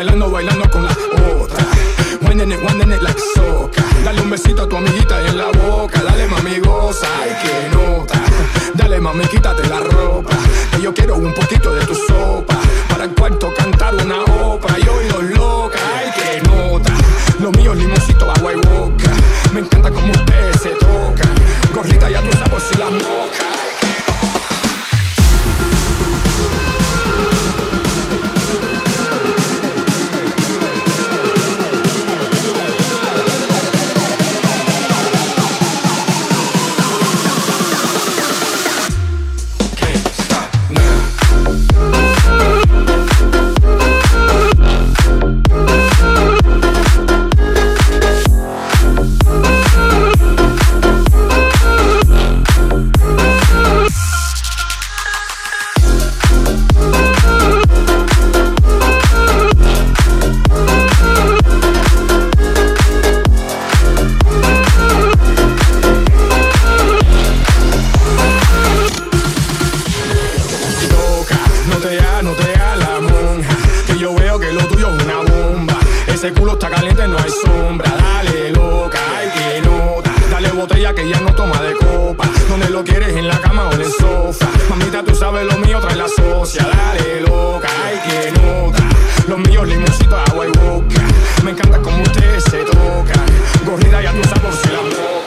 bailando, bailando con la otra. Winding it, winding it like soca. Dale un besito a tu amiguita en la boca. Dale mami, goza, ay que nota. Dale mami, quítate la ropa. Que yo quiero un poquito de tu sopa. Para el cuarto cantar una obra. Y hoy ese culo está caliente, no hay sombra. Dale loca, hay que nota. Dale botella que ya no toma de copa. Donde lo quieres, en la cama o en el sofá. Mamita, tú sabes lo mío, trae la socia. Dale loca, hay que nota. Los míos limoncito, agua y boca. Me encanta como ustedes se tocan. Gorrida ya tú sabes por si la boca.